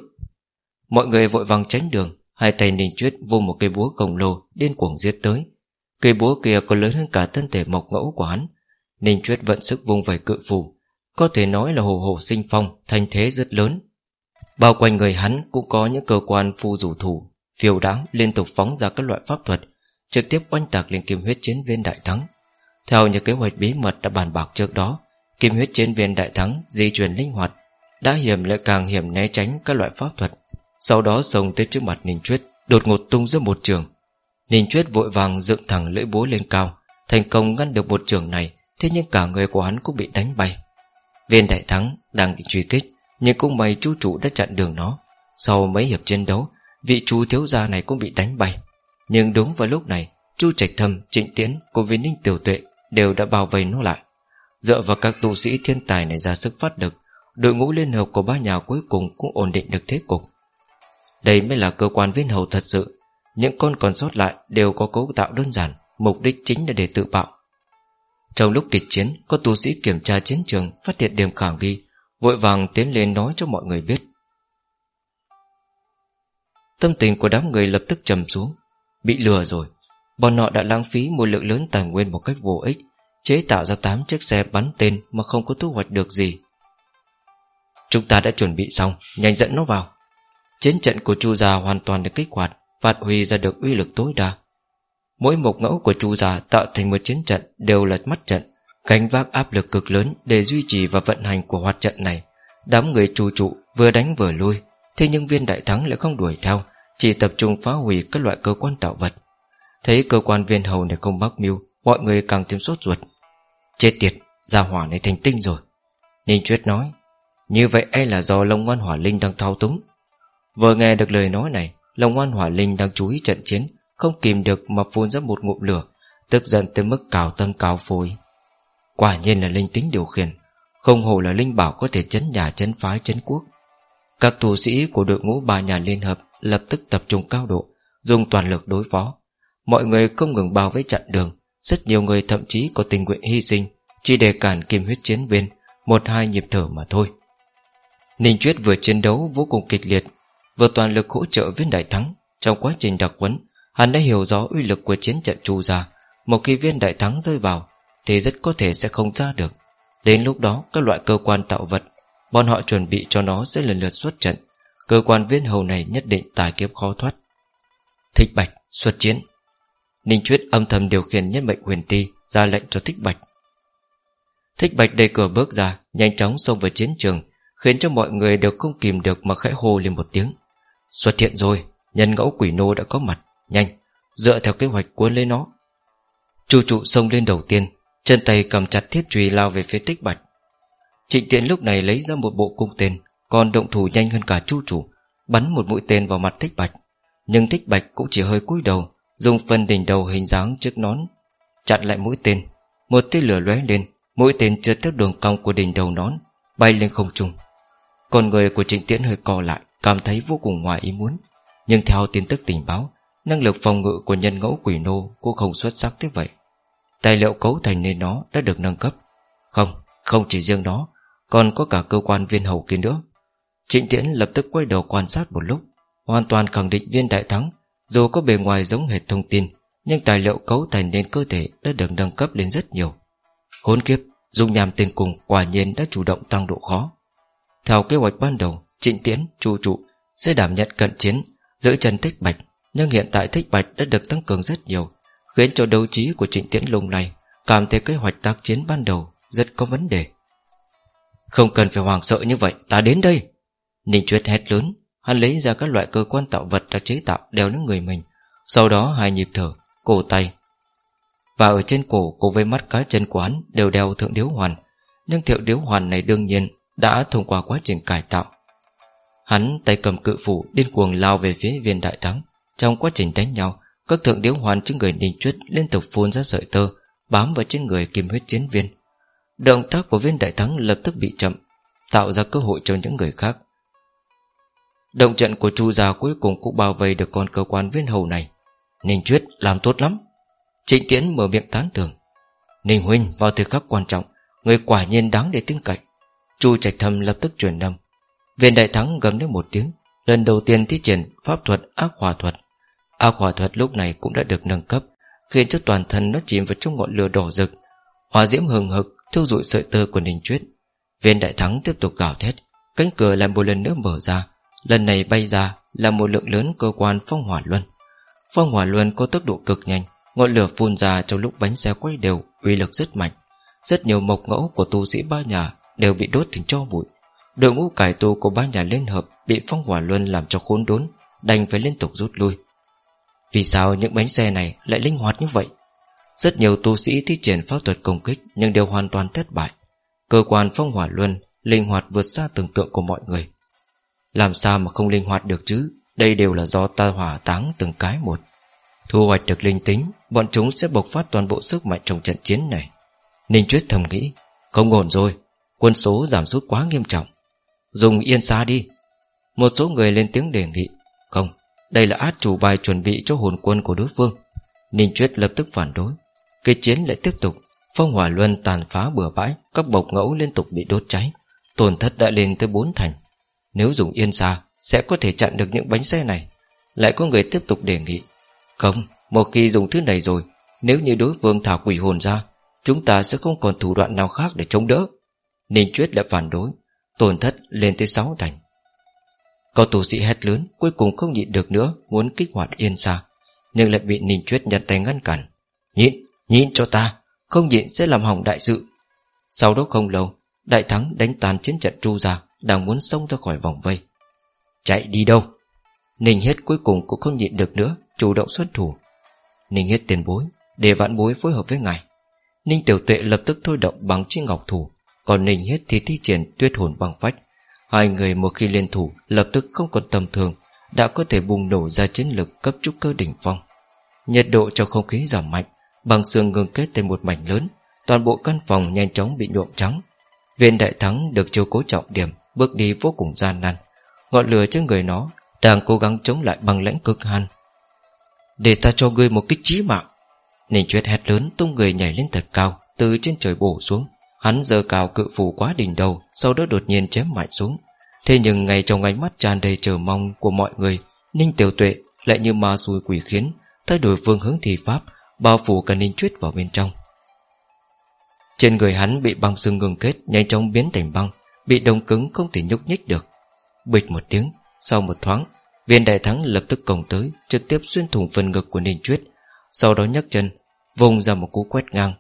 Mọi người vội vàng tránh đường, Hai tay Ninh Chuyết vung một cây búa khổng lồ Điên cuồng giết tới. Cây búa kia còn lớn hơn cả thân thể mộc ngẫu của hắn. Ninh Chuyết vận sức vung vẩy cự phù có thể nói là hồ hồ sinh phong Thành thế rất lớn. Bao quanh người hắn cũng có những cơ quan phu rủ thủ, Phiêu đáng, liên tục phóng ra các loại pháp thuật, Trực tiếp oanh tạc lên kim huyết chiến viên đại thắng. Theo những kế hoạch bí mật đã bàn bạc trước đó Kim huyết chiến viên đại thắng Di chuyển linh hoạt, Đã hiểm lại càng hiểm né tránh các loại pháp thuật. Sau đó sông tới trước mặt Ninh Chuyết, Đột ngột tung ra một trường. Ninh Chuyết vội vàng dựng thẳng lưỡi búa lên cao, Thành công ngăn được một trường này, Thế nhưng cả người của hắn cũng bị đánh bay. Viên đại thắng đang bị truy kích Nhưng cũng may chú chủ đã chặn đường nó. Sau mấy hiệp chiến đấu Vị chú thiếu gia này cũng bị đánh bay. Nhưng đúng vào lúc này Chu Trạch Thâm, Trịnh Tiến cùng với Ninh Tiểu Tuệ Đều đã bao vây nó lại. Dựa vào các tu sĩ thiên tài này ra sức phát lực Đội ngũ liên hợp của ba nhà cuối cùng Cũng ổn định được thế cục. Đây mới là cơ quan viên hầu thật sự. Những con còn sót lại đều có cấu tạo đơn giản Mục đích chính là để tự bạo. Trong lúc kịch chiến, Có tu sĩ kiểm tra chiến trường, Phát hiện điểm khả nghi, Vội vàng tiến lên nói cho mọi người biết. Tâm tình của đám người lập tức trầm xuống. Bị lừa rồi. Bọn họ đã lãng phí một lượng lớn tài nguyên một cách vô ích, Chế tạo ra 8 chiếc xe bắn tên Mà không có thu hoạch được gì. Chúng ta đã chuẩn bị xong, Nhanh dẫn nó vào. Chiến trận của Chu Gia hoàn toàn được kích hoạt, Phát huy ra được uy lực tối đa. Mỗi một ngẫu của Chu già tạo thành một chiến trận Đều là mắt trận Gánh vác áp lực cực lớn Để duy trì và vận hành của hoạt trận này. Đám người trù trụ vừa đánh vừa lui Thế nhưng viên đại thắng lại không đuổi theo chỉ tập trung phá hủy các loại cơ quan tạo vật. Thấy cơ quan viên hầu này không mắc mưu Mọi người càng thêm sốt ruột. Chết tiệt, gia hỏa này thành tinh rồi. Ninh Chuyết nói Như vậy e là do Long Ngoan Hỏa Linh đang thao túng. Vừa nghe được lời nói này Long Ngoan Hỏa Linh đang chú ý trận chiến không kìm được mà phun ra một ngụm lửa, Tức giận tới mức cào tâm cào phổi. Quả nhiên là linh tính điều khiển, Không hồ là linh bảo có thể chấn nhà, chấn phái, chấn quốc. Các tù sĩ của đội ngũ ba nhà liên hợp lập tức tập trung cao độ, Dùng toàn lực đối phó. Mọi người không ngừng bao vây chặn đường, Rất nhiều người thậm chí có tình nguyện hy sinh, Chỉ để cản kim huyết chiến viên Một hai nhịp thở mà thôi. Ninh Chuyết vừa chiến đấu vô cùng kịch liệt, Vừa toàn lực hỗ trợ viên đại thắng Trong quá trình đặc huấn Hắn đã hiểu rõ uy lực của chiến trận trù ra Một khi viên đại thắng rơi vào, Thì rất có thể sẽ không ra được. Đến lúc đó, các loại cơ quan tạo vật, Bọn họ chuẩn bị cho nó sẽ lần lượt xuất trận. Cơ quan viên hầu này nhất định tài kiếp khó thoát. Thích Bạch, xuất chiến. Ninh Chuyết âm thầm điều khiển nhân mệnh huyền ti, Ra lệnh cho Thích Bạch. Thích Bạch đẩy cửa bước ra, Nhanh chóng xông vào chiến trường, Khiến cho mọi người đều không kìm được Mà khẽ hô lên một tiếng. Xuất hiện rồi, Nhân ngẫu quỷ nô đã có mặt. Nhanh, Dựa theo kế hoạch cuốn lấy nó. Chu trụ xông lên đầu tiên, Chân tay cầm chặt thiết trùy lao về phía Thích Bạch. Trịnh tiện lúc này lấy ra một bộ cung tên, còn động thủ nhanh hơn cả chu chủ Bắn một mũi tên vào mặt thích bạch. Nhưng thích bạch cũng chỉ hơi cúi đầu, Dùng phần đỉnh đầu hình dáng chiếc nón, Chặn lại mũi tên. Một tia lửa lóe lên, Mũi tên trượt theo đường cong của đỉnh đầu nón, Bay lên không trung. Con người của trịnh tiễn hơi co lại, Cảm thấy vô cùng ngoài ý muốn, Nhưng theo tin tức tình báo Năng lực phòng ngự của nhân ngẫu quỷ nô Cũng không xuất sắc thế vậy. Tài liệu cấu thành nên nó đã được nâng cấp. Không, không chỉ riêng nó Còn có cả cơ quan viên hầu kia nữa. Trịnh Tiễn lập tức quay đầu quan sát một lúc Hoàn toàn khẳng định viên đại thắng Dù có bề ngoài giống hệt thông tin Nhưng tài liệu cấu thành nên cơ thể Đã được nâng cấp lên rất nhiều. Hốn kiếp, dung nhàm tên cùng Quả nhiên đã chủ động tăng độ khó. Theo kế hoạch ban đầu Trịnh Tiễn, Chu trụ sẽ đảm nhận cận chiến Giữ chân tích Bạch nhưng hiện tại Thích Bạch đã được tăng cường rất nhiều, Khiến cho đấu trí của Trịnh Tiễn lùng này Cảm thấy kế hoạch tác chiến ban đầu Rất có vấn đề. Không cần phải hoàng sợ như vậy, Ta đến đây. Ninh Chuyết hét lớn, Hắn lấy ra các loại cơ quan tạo vật đã chế tạo đeo lên người mình. Sau đó hai nhịp thở, Cổ tay. Và ở trên cổ cùng với mắt cá chân của hắn Đều đeo thượng điếu hoàn. Nhưng thượng điếu hoàn này đương nhiên Đã thông qua quá trình cải tạo. Hắn tay cầm cự phủ Điên cuồng lao về phía viên đại thắng. Trong quá trình đánh nhau, Các thượng điếu hoàn trên người Ninh Chuyết Liên tục phun ra sợi tơ, Bám vào trên người kim huyết chiến viên. Động tác của viên đại thắng lập tức bị chậm, Tạo ra cơ hội cho những người khác. Động trận của Chu gia cuối cùng cũng bao vây được con cơ quan viên hầu này. Ninh Chuyết làm tốt lắm. Trịnh Tiễn mở miệng tán thưởng. Ninh Huynh, vào thời khắc quan trọng, Người quả nhiên đáng để tin cậy. Chu Trạch Thâm lập tức truyền âm. Viên đại thắng gầm đến một tiếng Lần đầu tiên thi triển pháp thuật ác hòa thuật. Ác hòa thuật lúc này cũng đã được nâng cấp, Khiến cho toàn thân nó chìm vào trong ngọn lửa đỏ rực. Hòa diễm hừng hực Thiêu dụi sợi tơ của Ninh Chuyết Viên đại thắng tiếp tục gào thét, Cánh cửa lại một lần nữa mở ra. Lần này bay ra là một lượng lớn cơ quan phong hỏa luân. Phong hỏa luân có tốc độ cực nhanh, Ngọn lửa phun ra trong lúc bánh xe quay đều uy lực rất mạnh. Rất nhiều mộc ngẫu của tu sĩ ba nhà Đều bị đốt thành cho bụi. Đội ngũ cải tù của ba nhà liên hợp Bị phong hỏa luân làm cho khốn đốn, Đành phải liên tục rút lui. Vì sao những bánh xe này lại linh hoạt như vậy? Rất nhiều tu sĩ thi triển pháp thuật công kích Nhưng đều hoàn toàn thất bại. Cơ quan phong hỏa luân Linh hoạt vượt xa tưởng tượng của mọi người. Làm sao mà không linh hoạt được chứ? Đây đều là do ta hỏa táng từng cái một. Thu hoạch được linh tính, Bọn chúng sẽ bộc phát toàn bộ sức mạnh trong trận chiến này. Ninh Chuyết thầm nghĩ, Không ổn rồi. Quân số giảm sút quá nghiêm trọng. Dùng yên xa đi. Một số người lên tiếng đề nghị Không, đây là át chủ bài chuẩn bị cho hồn quân của đối phương. Ninh Chuyết lập tức phản đối. Cây chiến lại tiếp tục. Phong hỏa luân tàn phá bừa bãi Các bộc ngẫu liên tục bị đốt cháy. Tổn thất đã lên tới bốn thành. Nếu dùng yên xa Sẽ có thể chặn được những bánh xe này. Lại có người tiếp tục đề nghị Không, một khi dùng thứ này rồi Nếu như đối phương thả quỷ hồn ra Chúng ta sẽ không còn thủ đoạn nào khác để chống đỡ. Ninh Chuyết đã phản đối. Tổn thất lên tới 6 thành. Có tù sĩ hét lớn Cuối cùng không nhịn được nữa Muốn kích hoạt yên xa Nhưng lại bị Ninh Chuyết nhận tay ngăn cản. Nhịn, nhịn cho ta Không nhịn sẽ làm hỏng đại sự. Sau đó không lâu Đại thắng đánh tàn chiến trận tru ra đang muốn xông ra khỏi vòng vây. Chạy đi đâu? Ninh hết cuối cùng cũng không nhịn được nữa Chủ động xuất thủ. Ninh hết tiền bối Để vạn bối phối hợp với ngài. Ninh tiểu tuệ lập tức thôi động bằng chiếc ngọc thủ còn Ninh hết thì thi triển tuyết hồn băng phách. Hai người một khi liên thủ, Lập tức không còn tầm thường, Đã có thể bùng nổ ra chiến lực cấp trúc cơ đỉnh phong. Nhiệt độ trong không khí giảm mạnh Bằng xương ngừng kết thành một mảnh lớn, Toàn bộ căn phòng nhanh chóng bị nhuộm trắng. Viên đại thắng được chiêu cố trọng điểm, Bước đi vô cùng gian nan. Ngọn lửa trên người nó Đang cố gắng chống lại bằng lãnh cực hàn. Để ta cho ngươi một kích trí mạng. Ninh Chuyết hét lớn, tung người nhảy lên thật cao, Từ trên trời bổ xuống. Hắn giờ cào cự phủ quá đỉnh đầu, Sau đó đột nhiên chém mạnh xuống. Thế nhưng ngay trong ánh mắt tràn đầy chờ mong của mọi người, Ninh Tiểu Tuệ lại như ma xui quỷ khiến Thay đổi phương hướng thi pháp, Bao phủ cả Ninh Chuyết vào bên trong. Trên người hắn bị băng xương ngừng kết, Nhanh chóng biến thành băng, Bị đông cứng không thể nhúc nhích được. Bịch một tiếng, Sau một thoáng, Viên đại thắng lập tức cổng tới, Trực tiếp xuyên thủng phần ngực của Ninh Chuyết Sau đó nhấc chân, Vùng ra một cú quét ngang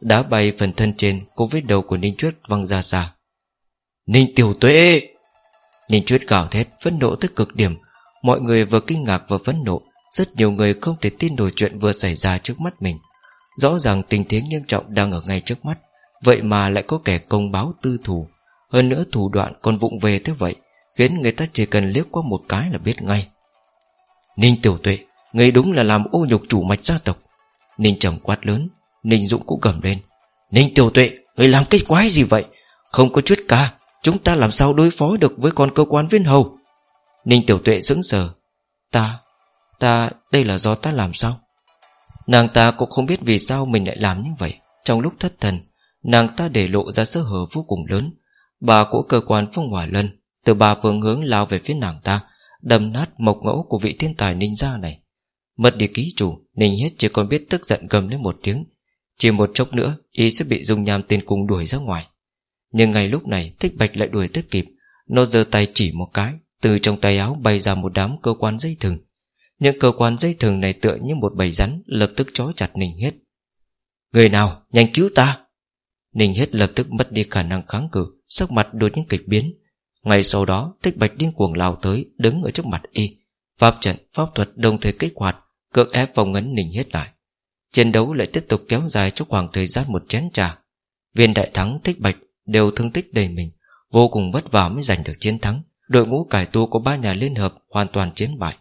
Đá bay phần thân trên Cùng với đầu của Ninh Chuyết văng ra xa. Ninh tiểu tuệ! Ninh Chuyết gào thét, phẫn nộ tới cực điểm. Mọi người vừa kinh ngạc vừa phẫn nộ, Rất nhiều người không thể tin nổi chuyện vừa xảy ra trước mắt mình. Rõ ràng tình thế nghiêm trọng đang ở ngay trước mắt, Vậy mà lại có kẻ công báo tư thủ. Hơn nữa thủ đoạn còn vụng về thế vậy, Khiến người ta chỉ cần liếc qua một cái là biết ngay. Ninh Tiểu Tuệ, Người đúng là làm ô nhục chủ mạch gia tộc. Ninh chồng quát lớn. Ninh Dũng cũng cầm lên. Ninh Tiểu Tuệ, Người làm cái quái gì vậy? Không có chút ca, Chúng ta làm sao đối phó được với con cơ quan viên hầu? Ninh Tiểu Tuệ sững sờ. Ta Ta, Đây là do ta làm sao? Nàng ta cũng không biết vì sao mình lại làm như vậy. Trong lúc thất thần, Nàng ta để lộ ra sơ hở vô cùng lớn. Bà của cơ quan phong hỏa lân, Từ ba phương hướng lao về phía nàng ta, Đâm nát mộc ngẫu của vị thiên tài ninh gia này. Mất đi ký chủ, Ninh hết chỉ còn biết tức giận gầm lên một tiếng chỉ một chốc nữa Y sẽ bị dung nham tiên cung đuổi ra ngoài. Nhưng ngay lúc này Thích Bạch lại đuổi tới kịp. Nó giơ tay chỉ một cái Từ trong tay áo bay ra một đám cơ quan dây thừng. Những cơ quan dây thừng này tựa như một bầy rắn Lập tức trói chặt Ninh hết Người nào nhanh cứu ta! Ninh hết lập tức mất đi khả năng kháng cự Sắc mặt đột nhiên kịch biến. Ngay sau đó Thích Bạch điên cuồng lao tới Đứng ở trước mặt y. Pháp trận, pháp thuật đồng thời kích hoạt Cưỡng ép vòng ngấn Ninh hết lại. Chiến đấu lại tiếp tục kéo dài trong khoảng thời gian một chén trà. Viên đại thắng, Thích Bạch Đều thương tích đầy mình, Vô cùng vất vả mới giành được chiến thắng. Đội ngũ cải tu của ba nhà liên hợp Hoàn toàn chiến bại.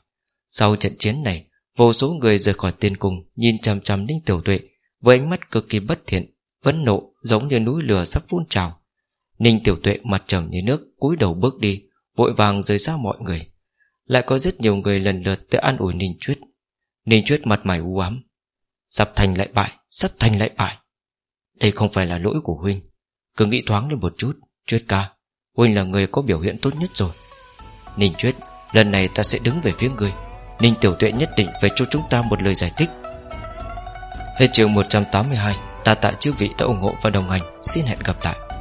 Sau trận chiến này, Vô số người rời khỏi tiên cung Nhìn chằm chằm Ninh Tiểu Tuệ, Với ánh mắt cực kỳ bất thiện Vẫn nộ, giống như núi lửa sắp phun trào. Ninh Tiểu Tuệ mặt trầm như nước, cúi đầu bước đi, Vội vàng rời xa mọi người. Lại có rất nhiều người lần lượt tới an ủi Ninh Chuyết. Ninh Chuyết mặt mày u ám. Sắp thành lại bại, Sắp thành lại bại. Đây không phải là lỗi của Huynh. Cứ nghĩ thoáng lên một chút, Chuyết ca. Huynh là người có biểu hiện tốt nhất rồi. Ninh Chuyết, Lần này ta sẽ đứng về phía người. Ninh Tiểu Tuệ nhất định phải cho chúng ta một lời giải thích. Hết chương 182 Đa tạ chư vị đã ủng hộ và đồng hành. Xin hẹn gặp lại.